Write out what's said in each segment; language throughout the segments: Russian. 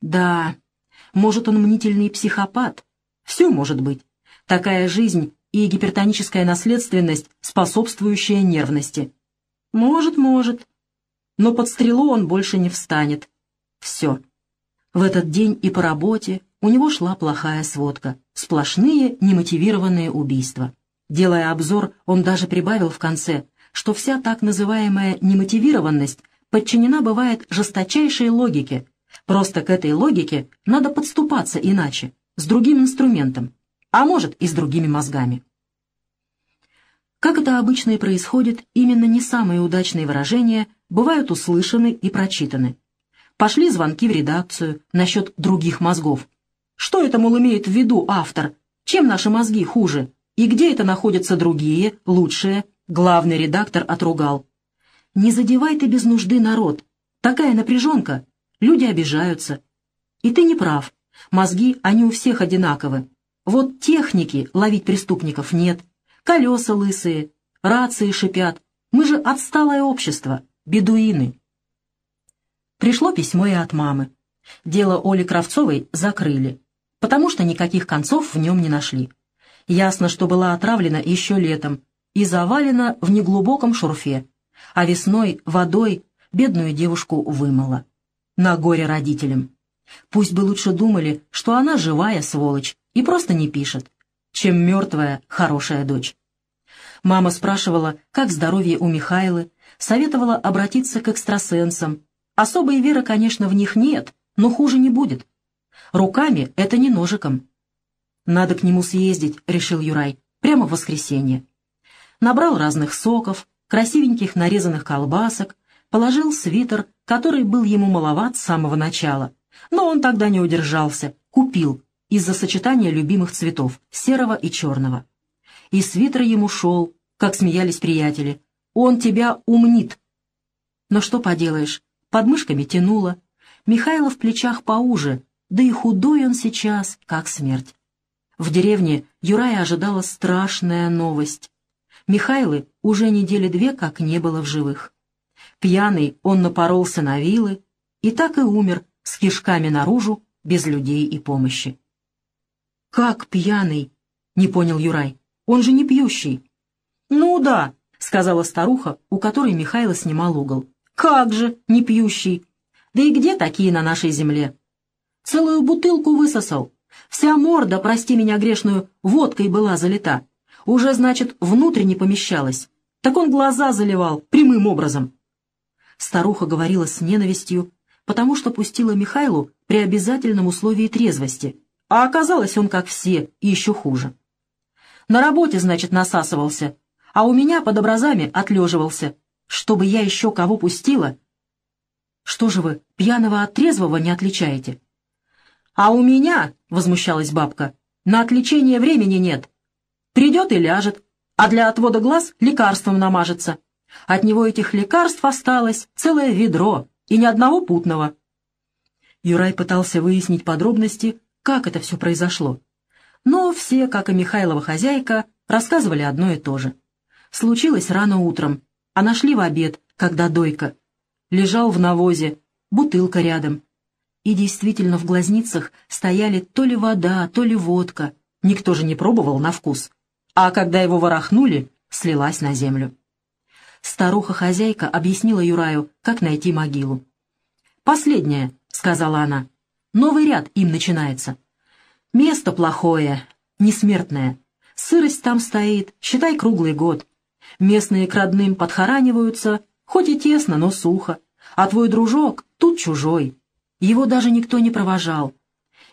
Да, может, он мнительный психопат. Все может быть. Такая жизнь и гипертоническая наследственность, способствующая нервности. Может, может. Но под стрелу он больше не встанет. Все. В этот день и по работе у него шла плохая сводка. Сплошные немотивированные убийства. Делая обзор, он даже прибавил в конце, что вся так называемая немотивированность подчинена бывает жесточайшей логике. Просто к этой логике надо подступаться иначе, с другим инструментом, а может и с другими мозгами. Как это обычно и происходит, именно не самые удачные выражения бывают услышаны и прочитаны. Пошли звонки в редакцию насчет других мозгов. Что это, мол, имеет в виду автор? Чем наши мозги хуже? И где это находятся другие, лучшие? Главный редактор отругал. Не задевай ты без нужды народ. Такая напряженка. Люди обижаются. И ты не прав. Мозги, они у всех одинаковы. Вот техники ловить преступников нет. Колеса лысые, рации шипят. Мы же отсталое общество, бедуины. Пришло письмо и от мамы. Дело Оли Кравцовой закрыли, потому что никаких концов в нем не нашли. Ясно, что была отравлена еще летом и завалена в неглубоком шурфе, а весной водой бедную девушку вымыла. На горе родителям. Пусть бы лучше думали, что она живая сволочь и просто не пишет, чем мертвая хорошая дочь. Мама спрашивала, как здоровье у Михайлы, советовала обратиться к экстрасенсам. Особой веры, конечно, в них нет, но хуже не будет. Руками — это не ножиком. «Надо к нему съездить», — решил Юрай, — «прямо в воскресенье». Набрал разных соков, красивеньких нарезанных колбасок, положил свитер, который был ему маловат с самого начала. Но он тогда не удержался, купил, из-за сочетания любимых цветов, серого и черного. И свитер ему шел, как смеялись приятели. Он тебя умнит. Но что поделаешь, подмышками тянуло. Михайло в плечах поуже, да и худой он сейчас, как смерть. В деревне Юрая ожидала страшная новость. Михайлы уже недели две как не было в живых. Пьяный он напоролся на вилы и так и умер с кишками наружу, без людей и помощи. «Как пьяный?» — не понял Юрай. «Он же не пьющий». «Ну да», — сказала старуха, у которой Михайло снимал угол. «Как же, не пьющий! Да и где такие на нашей земле?» «Целую бутылку высосал. Вся морда, прости меня грешную, водкой была залита. Уже, значит, внутрь не помещалась. Так он глаза заливал прямым образом». Старуха говорила с ненавистью, потому что пустила Михайлу при обязательном условии трезвости — а оказалось, он как все, и еще хуже. На работе, значит, насасывался, а у меня под образами отлеживался. Чтобы я еще кого пустила? Что же вы, пьяного от трезвого не отличаете? А у меня, — возмущалась бабка, — на отличение времени нет. Придет и ляжет, а для отвода глаз лекарством намажется. От него этих лекарств осталось целое ведро и ни одного путного. Юрай пытался выяснить подробности, как это все произошло. Но все, как и Михайлова хозяйка, рассказывали одно и то же. Случилось рано утром, а нашли в обед, когда дойка. Лежал в навозе, бутылка рядом. И действительно в глазницах стояли то ли вода, то ли водка. Никто же не пробовал на вкус. А когда его ворохнули, слилась на землю. Старуха-хозяйка объяснила Юраю, как найти могилу. «Последняя», — сказала она, Новый ряд им начинается. Место плохое, несмертное. Сырость там стоит, считай круглый год. Местные к родным подхораниваются, хоть и тесно, но сухо. А твой дружок тут чужой. Его даже никто не провожал.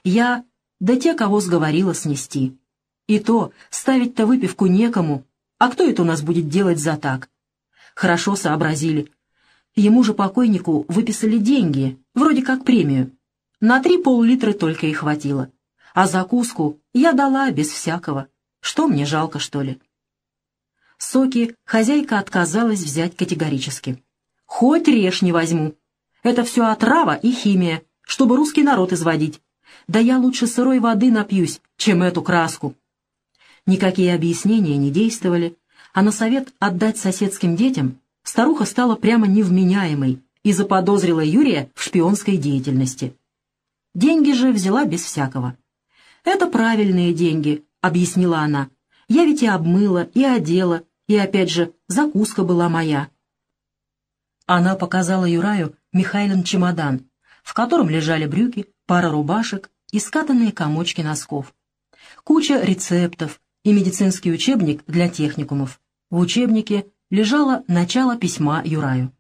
Я, да те, кого сговорила снести. И то, ставить-то выпивку некому. А кто это у нас будет делать за так? Хорошо сообразили. Ему же покойнику выписали деньги, вроде как премию. На три пол-литра только и хватило. А закуску я дала без всякого. Что мне жалко, что ли? Соки хозяйка отказалась взять категорически. Хоть режь не возьму. Это все отрава и химия, чтобы русский народ изводить. Да я лучше сырой воды напьюсь, чем эту краску. Никакие объяснения не действовали, а на совет отдать соседским детям старуха стала прямо невменяемой и заподозрила Юрия в шпионской деятельности. Деньги же взяла без всякого. «Это правильные деньги», — объяснила она. «Я ведь и обмыла, и одела, и, опять же, закуска была моя». Она показала Юраю Михайлин чемодан, в котором лежали брюки, пара рубашек и скатанные комочки носков. Куча рецептов и медицинский учебник для техникумов. В учебнике лежало начало письма Юраю.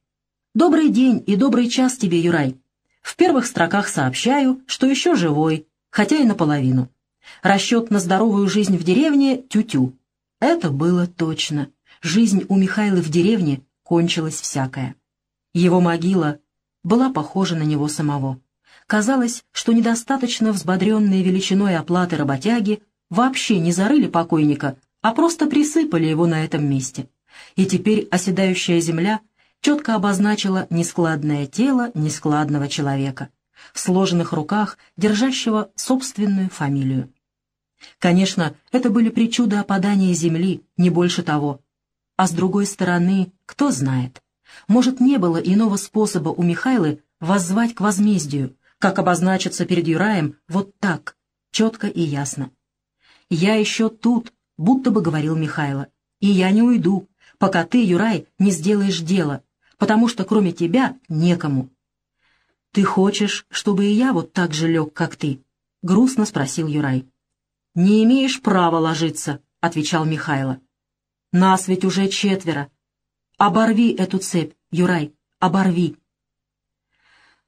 «Добрый день и добрый час тебе, Юрай. В первых строках сообщаю, что еще живой, хотя и наполовину. Расчет на здоровую жизнь в деревне — тю-тю. Это было точно. Жизнь у Михаила в деревне кончилась всякая. Его могила была похожа на него самого. Казалось, что недостаточно взбодренные величиной оплаты работяги вообще не зарыли покойника, а просто присыпали его на этом месте. И теперь оседающая земля четко обозначила нескладное тело нескладного человека, в сложенных руках держащего собственную фамилию. Конечно, это были причуды опадания земли, не больше того. А с другой стороны, кто знает, может, не было иного способа у Михайлы воззвать к возмездию, как обозначиться перед Юраем вот так, четко и ясно. «Я еще тут», — будто бы говорил Михайло, — «и я не уйду, пока ты, Юрай, не сделаешь дело, потому что кроме тебя некому». «Ты хочешь, чтобы и я вот так же лег, как ты?» — грустно спросил Юрай. «Не имеешь права ложиться», — отвечал Михайло. «Нас ведь уже четверо. Оборви эту цепь, Юрай, оборви!»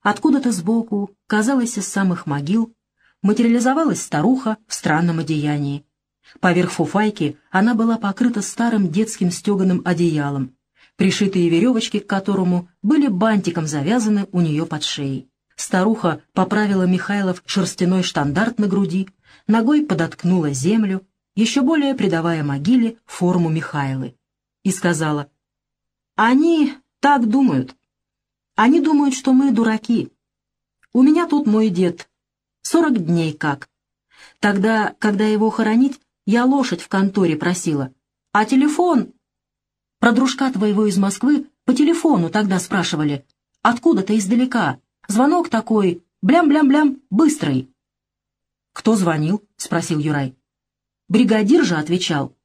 Откуда-то сбоку, казалось, из самых могил, материализовалась старуха в странном одеянии. Поверх фуфайки она была покрыта старым детским стеганым одеялом, пришитые веревочки к которому были бантиком завязаны у нее под шеей. Старуха поправила Михайлов шерстяной штандарт на груди, ногой подоткнула землю, еще более придавая могиле форму Михайлы, и сказала, «Они так думают. Они думают, что мы дураки. У меня тут мой дед. Сорок дней как. Тогда, когда его хоронить, я лошадь в конторе просила. А телефон? Про дружка твоего из Москвы по телефону тогда спрашивали. Откуда-то издалека. Звонок такой, блям-блям-блям, быстрый. «Кто звонил?» — спросил Юрай. Бригадир же отвечал.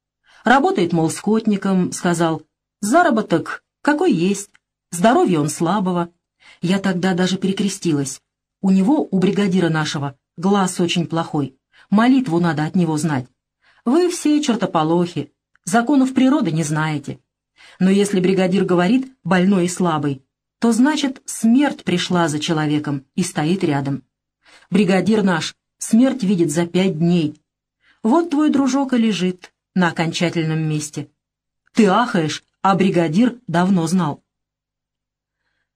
«Работает, мол, скотником», — сказал. «Заработок какой есть. Здоровье он слабого». Я тогда даже перекрестилась. У него, у бригадира нашего, глаз очень плохой. Молитву надо от него знать. Вы все чертополохи, законов природы не знаете. Но если бригадир говорит «больной и слабый», то значит смерть пришла за человеком и стоит рядом. Бригадир наш Смерть видит за пять дней. Вот твой дружок и лежит на окончательном месте. Ты ахаешь, а бригадир давно знал.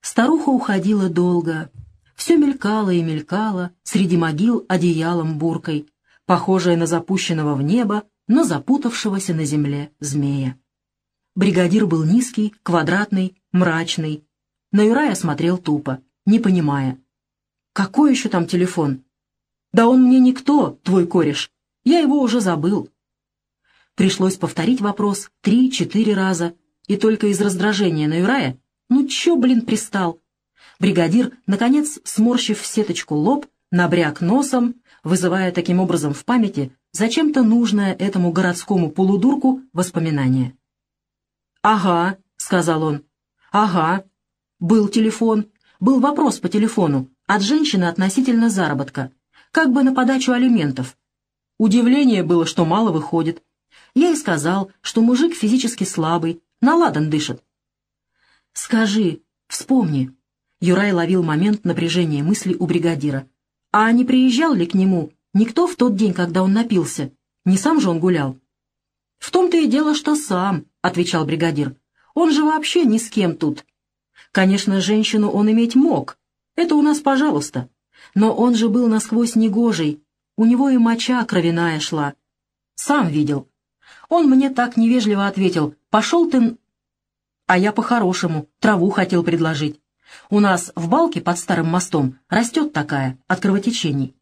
Старуха уходила долго. Все мелькало и мелькало среди могил одеялом буркой, похожее на запущенного в небо, но запутавшегося на земле змея. Бригадир был низкий, квадратный, мрачный. На Юрая смотрел тупо, не понимая. Какой еще там телефон? «Да он мне никто, твой кореш. Я его уже забыл». Пришлось повторить вопрос три-четыре раза, и только из раздражения на Юрая «Ну чё, блин, пристал?» Бригадир, наконец, сморщив в сеточку лоб, набряк носом, вызывая таким образом в памяти зачем-то нужное этому городскому полудурку воспоминание. «Ага», — сказал он, — «ага. Был телефон, был вопрос по телефону от женщины относительно заработка как бы на подачу алиментов. Удивление было, что мало выходит. Я и сказал, что мужик физически слабый, наладан дышит. «Скажи, вспомни». Юрай ловил момент напряжения мысли у бригадира. «А не приезжал ли к нему никто в тот день, когда он напился? Не сам же он гулял?» «В том-то и дело, что сам», — отвечал бригадир. «Он же вообще ни с кем тут. Конечно, женщину он иметь мог. Это у нас пожалуйста. Но он же был насквозь негожий, у него и моча кровяная шла. Сам видел. Он мне так невежливо ответил, «Пошел ты...» А я по-хорошему траву хотел предложить. У нас в балке под старым мостом растет такая, от кровотечений.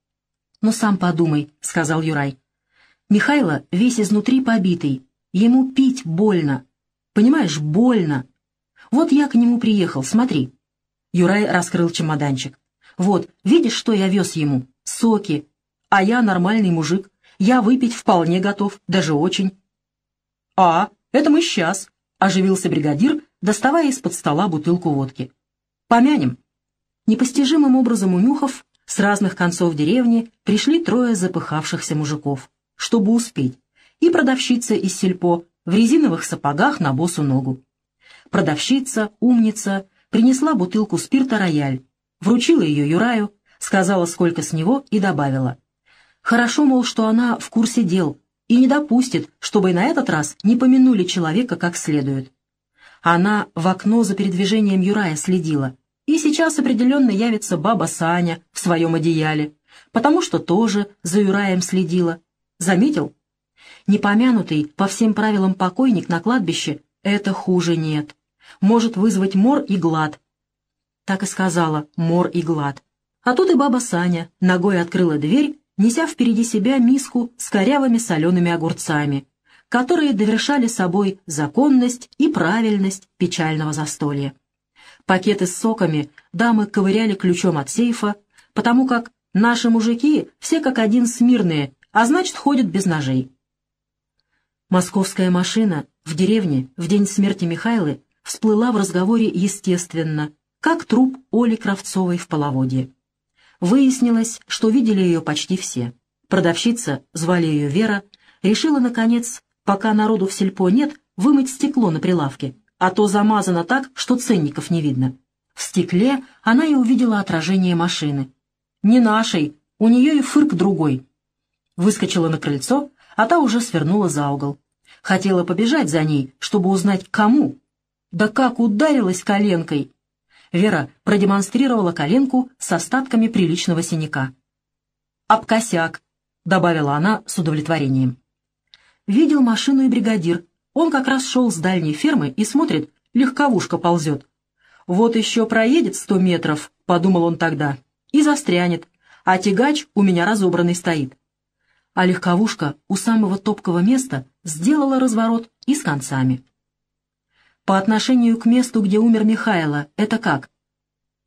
«Ну сам подумай», — сказал Юрай. «Михайло весь изнутри побитый, ему пить больно. Понимаешь, больно. Вот я к нему приехал, смотри». Юрай раскрыл чемоданчик. Вот, видишь, что я вез ему? соки, а я нормальный мужик, я выпить вполне готов, даже очень». «А, это мы сейчас», — оживился бригадир, доставая из-под стола бутылку водки. «Помянем». Непостижимым образом унюхав, с разных концов деревни пришли трое запыхавшихся мужиков, чтобы успеть, и продавщица из сельпо в резиновых сапогах на босу ногу. Продавщица, умница, принесла бутылку спирта «Рояль», вручила ее Юраю, сказала, сколько с него, и добавила. Хорошо, мол, что она в курсе дел и не допустит, чтобы и на этот раз не помянули человека как следует. Она в окно за передвижением Юрая следила, и сейчас определенно явится баба Саня в своем одеяле, потому что тоже за Юраем следила. Заметил? Непомянутый по всем правилам покойник на кладбище — это хуже нет. Может вызвать мор и глад. Так и сказала, мор и глад. А тут и баба Саня ногой открыла дверь, неся впереди себя миску с корявыми солеными огурцами, которые довершали собой законность и правильность печального застолья. Пакеты с соками дамы ковыряли ключом от сейфа, потому как наши мужики все как один смирные, а значит ходят без ножей. Московская машина в деревне в день смерти Михайлы всплыла в разговоре естественно, как труп Оли Кравцовой в половодье. Выяснилось, что видели ее почти все. Продавщица, звали ее Вера, решила, наконец, пока народу в сельпо нет, вымыть стекло на прилавке, а то замазано так, что ценников не видно. В стекле она и увидела отражение машины. Не нашей, у нее и фырк другой. Выскочила на крыльцо, а та уже свернула за угол. Хотела побежать за ней, чтобы узнать, кому. Да как ударилась коленкой! Вера продемонстрировала коленку с остатками приличного синяка. «Об косяк», — добавила она с удовлетворением. Видел машину и бригадир. Он как раз шел с дальней фермы и смотрит, легковушка ползет. «Вот еще проедет сто метров», — подумал он тогда, — «и застрянет, а тягач у меня разобранный стоит» а легковушка у самого топкого места сделала разворот и с концами. По отношению к месту, где умер Михайло, это как?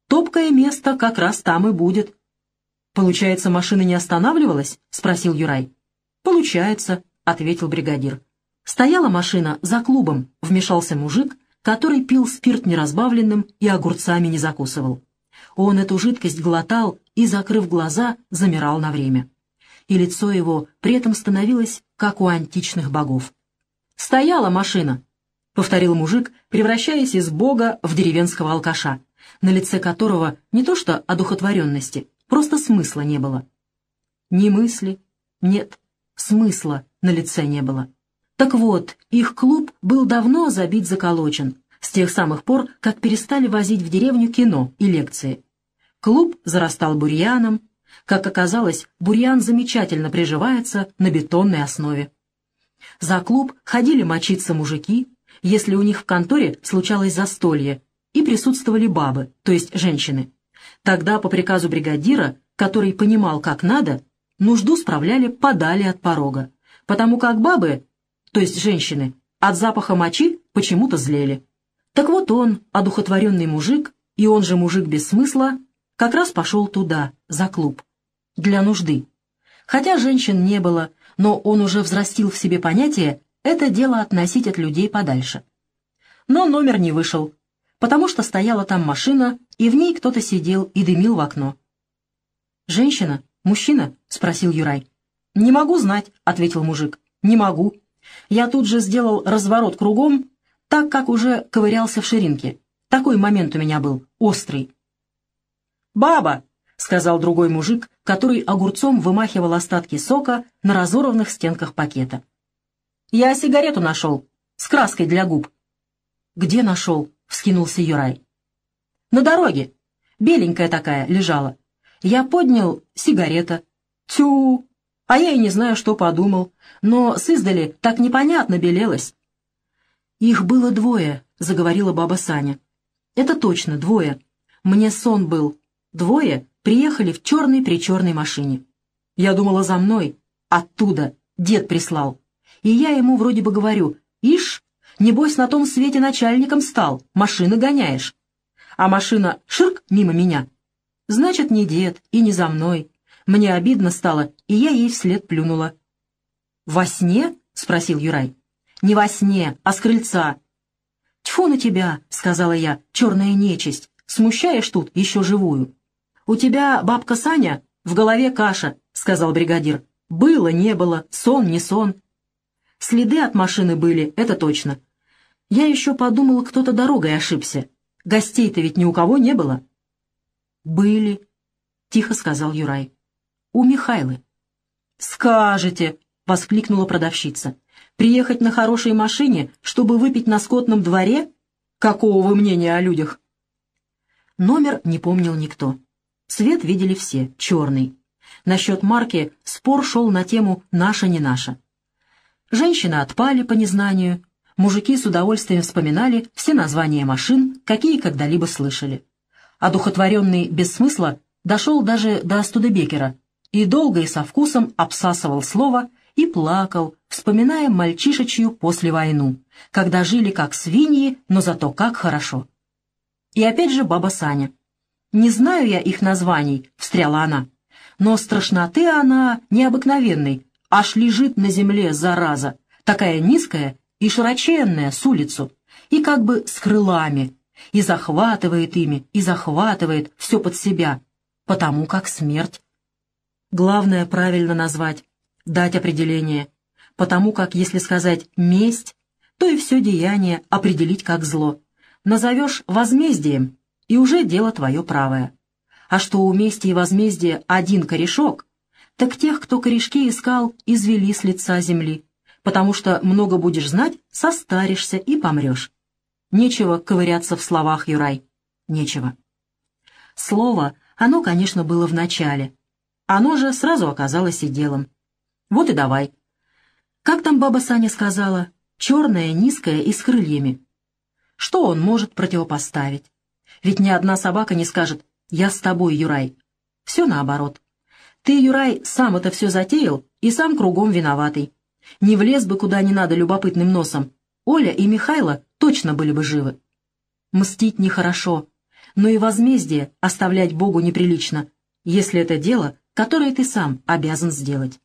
Топкое место как раз там и будет. «Получается, машина не останавливалась?» — спросил Юрай. «Получается», — ответил бригадир. Стояла машина за клубом, вмешался мужик, который пил спирт неразбавленным и огурцами не закусывал. Он эту жидкость глотал и, закрыв глаза, замирал на время и лицо его при этом становилось, как у античных богов. «Стояла машина!» — повторил мужик, превращаясь из бога в деревенского алкаша, на лице которого не то что одухотворенности, просто смысла не было. Ни мысли, нет, смысла на лице не было. Так вот, их клуб был давно забит заколочен, с тех самых пор, как перестали возить в деревню кино и лекции. Клуб зарастал бурьяном, как оказалось, бурьян замечательно приживается на бетонной основе. За клуб ходили мочиться мужики, если у них в конторе случалось застолье, и присутствовали бабы, то есть женщины. Тогда по приказу бригадира, который понимал, как надо, нужду справляли подали от порога, потому как бабы, то есть женщины, от запаха мочи почему-то злели. Так вот он, одухотворенный мужик, и он же мужик без смысла, как раз пошел туда, за клуб. Для нужды. Хотя женщин не было, но он уже взрастил в себе понятие «это дело относить от людей подальше». Но номер не вышел, потому что стояла там машина, и в ней кто-то сидел и дымил в окно. «Женщина? Мужчина?» — спросил Юрай. «Не могу знать», — ответил мужик. «Не могу. Я тут же сделал разворот кругом, так как уже ковырялся в ширинке. Такой момент у меня был, острый. «Баба!» — сказал другой мужик, который огурцом вымахивал остатки сока на разорванных стенках пакета. «Я сигарету нашел, с краской для губ». «Где нашел?» — вскинулся Юрай. «На дороге. Беленькая такая лежала. Я поднял сигарета. Тю! А я и не знаю, что подумал. Но с издали так непонятно белелось». «Их было двое», — заговорила баба Саня. «Это точно, двое. Мне сон был, Двое приехали в черной-причерной машине. Я думала за мной. Оттуда. Дед прислал. И я ему вроде бы говорю, «Ишь, небось на том свете начальником стал, машины гоняешь». А машина ширк мимо меня. Значит, не дед и не за мной. Мне обидно стало, и я ей вслед плюнула. «Во сне?» — спросил Юрай. «Не во сне, а с крыльца». «Тьфу на тебя!» — сказала я, — «черная нечисть. Смущаешь тут еще живую». «У тебя, бабка Саня, в голове каша», — сказал бригадир. «Было, не было, сон, не сон». Следы от машины были, это точно. Я еще подумал, кто-то дорогой ошибся. Гостей-то ведь ни у кого не было. «Были», — тихо сказал Юрай. «У Михайлы». «Скажете», — воскликнула продавщица. «Приехать на хорошей машине, чтобы выпить на скотном дворе? Какого вы мнения о людях?» Номер не помнил никто. Цвет видели все, черный. Насчет марки спор шел на тему «наша, не наша». Женщины отпали по незнанию, мужики с удовольствием вспоминали все названия машин, какие когда-либо слышали. Одухотворенный без смысла дошел даже до Студебекера и долго и со вкусом обсасывал слово и плакал, вспоминая мальчишечью после войну, когда жили как свиньи, но зато как хорошо. И опять же баба Саня. «Не знаю я их названий», — встряла она. «Но страшноты она необыкновенной, аж лежит на земле, зараза, такая низкая и широченная с улицу, и как бы с крылами, и захватывает ими, и захватывает все под себя, потому как смерть. Главное правильно назвать, дать определение, потому как, если сказать «месть», то и все деяние определить как зло. Назовешь возмездием, и уже дело твое правое. А что у мести и возмездия один корешок, так тех, кто корешки искал, извели с лица земли, потому что много будешь знать, состаришься и помрешь. Нечего ковыряться в словах, Юрай, нечего. Слово, оно, конечно, было в начале. Оно же сразу оказалось и делом. Вот и давай. Как там баба Саня сказала? Черное, низкое и с крыльями. Что он может противопоставить? Ведь ни одна собака не скажет «Я с тобой, Юрай». Все наоборот. Ты, Юрай, сам это все затеял и сам кругом виноватый. Не влез бы куда не надо любопытным носом. Оля и Михайло точно были бы живы. Мстить нехорошо, но и возмездие оставлять Богу неприлично, если это дело, которое ты сам обязан сделать.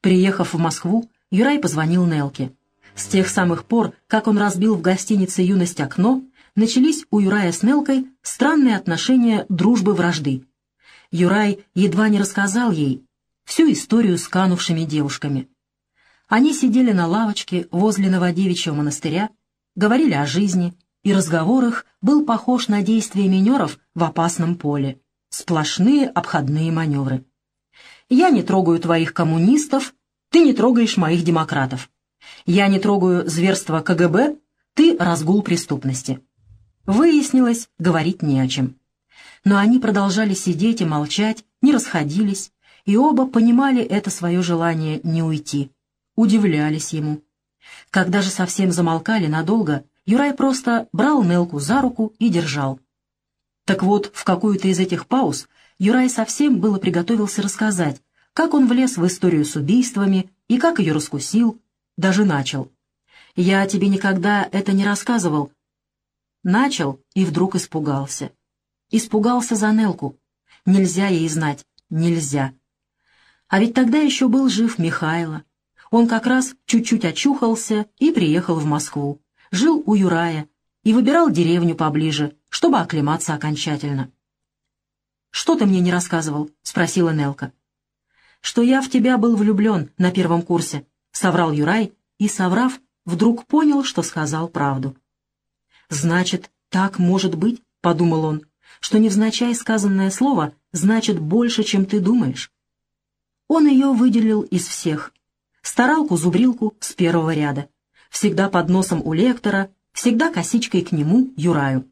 Приехав в Москву, Юрай позвонил Нелке. С тех самых пор, как он разбил в гостинице «Юность» окно, начались у Юрая с Нелкой странные отношения дружбы-вражды. Юрай едва не рассказал ей всю историю с канувшими девушками. Они сидели на лавочке возле Новодевичьего монастыря, говорили о жизни, и разговор их был похож на действия минеров в опасном поле. Сплошные обходные маневры. «Я не трогаю твоих коммунистов, ты не трогаешь моих демократов. Я не трогаю зверство КГБ, ты разгул преступности». Выяснилось, говорить не о чем. Но они продолжали сидеть и молчать, не расходились, и оба понимали это свое желание не уйти. Удивлялись ему. Когда же совсем замолкали надолго, Юрай просто брал Нелку за руку и держал. Так вот, в какую-то из этих пауз Юрай совсем было приготовился рассказать, как он влез в историю с убийствами и как ее раскусил, даже начал. «Я тебе никогда это не рассказывал, Начал и вдруг испугался. Испугался за Нелку. Нельзя ей знать, нельзя. А ведь тогда еще был жив Михайло. Он как раз чуть-чуть очухался и приехал в Москву. Жил у Юрая и выбирал деревню поближе, чтобы оклематься окончательно. «Что ты мне не рассказывал?» — спросила Нелка. «Что я в тебя был влюблен на первом курсе», — соврал Юрай, и, соврав, вдруг понял, что сказал правду. «Значит, так может быть», — подумал он, «что невзначай сказанное слово значит больше, чем ты думаешь». Он ее выделил из всех. Старалку-зубрилку с первого ряда. Всегда под носом у лектора, всегда косичкой к нему, Юраю.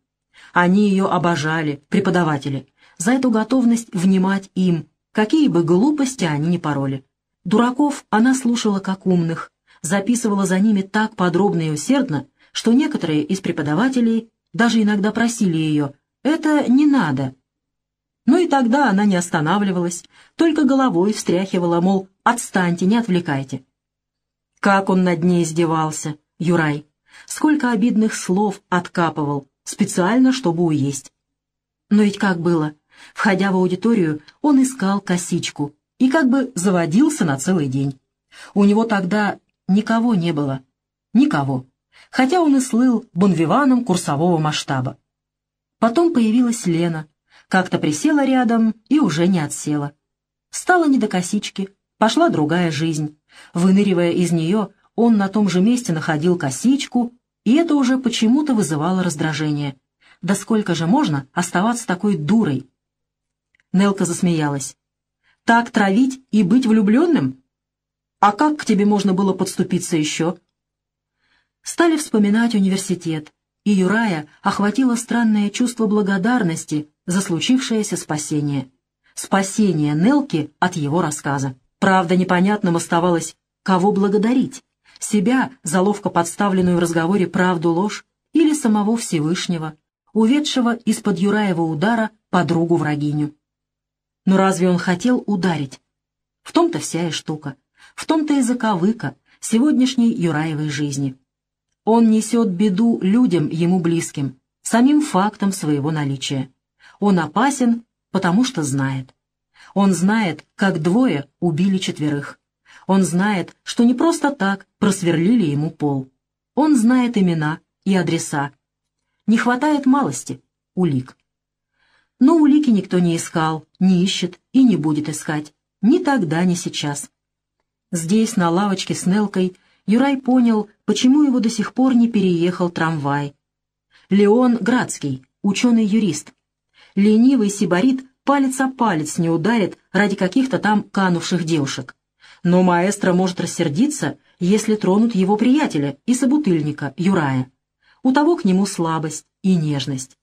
Они ее обожали, преподаватели, за эту готовность внимать им, какие бы глупости они ни пороли. Дураков она слушала как умных, записывала за ними так подробно и усердно, что некоторые из преподавателей даже иногда просили ее «это не надо». Но и тогда она не останавливалась, только головой встряхивала, мол, «отстаньте, не отвлекайте». Как он над ней издевался, Юрай, сколько обидных слов откапывал, специально, чтобы уесть. Но ведь как было? Входя в аудиторию, он искал косичку и как бы заводился на целый день. У него тогда никого не было. Никого. Хотя он и слыл бонвиваном курсового масштаба. Потом появилась Лена. Как-то присела рядом и уже не отсела. Стало не до косички, пошла другая жизнь. Выныривая из нее, он на том же месте находил косичку, и это уже почему-то вызывало раздражение. Да сколько же можно оставаться такой дурой? Нелка засмеялась. «Так травить и быть влюбленным? А как к тебе можно было подступиться еще?» Стали вспоминать университет, и Юрая охватило странное чувство благодарности за случившееся спасение. Спасение Нелки от его рассказа. Правда, непонятным оставалось, кого благодарить. Себя за ловко подставленную в разговоре правду-ложь или самого Всевышнего, уведшего из-под Юраева удара подругу-врагиню. Но разве он хотел ударить? В том-то вся и штука, в том-то и заковыка сегодняшней Юраевой жизни. Он несет беду людям ему близким, самим фактом своего наличия. Он опасен, потому что знает. Он знает, как двое убили четверых. Он знает, что не просто так просверлили ему пол. Он знает имена и адреса. Не хватает малости — улик. Но улики никто не искал, не ищет и не будет искать. Ни тогда, ни сейчас. Здесь, на лавочке с Нелкой, Юрай понял, почему его до сих пор не переехал трамвай. Леон Градский, ученый-юрист. Ленивый сибарит палец о палец не ударит ради каких-то там канувших девушек. Но маэстро может рассердиться, если тронут его приятеля и собутыльника, Юрая. У того к нему слабость и нежность.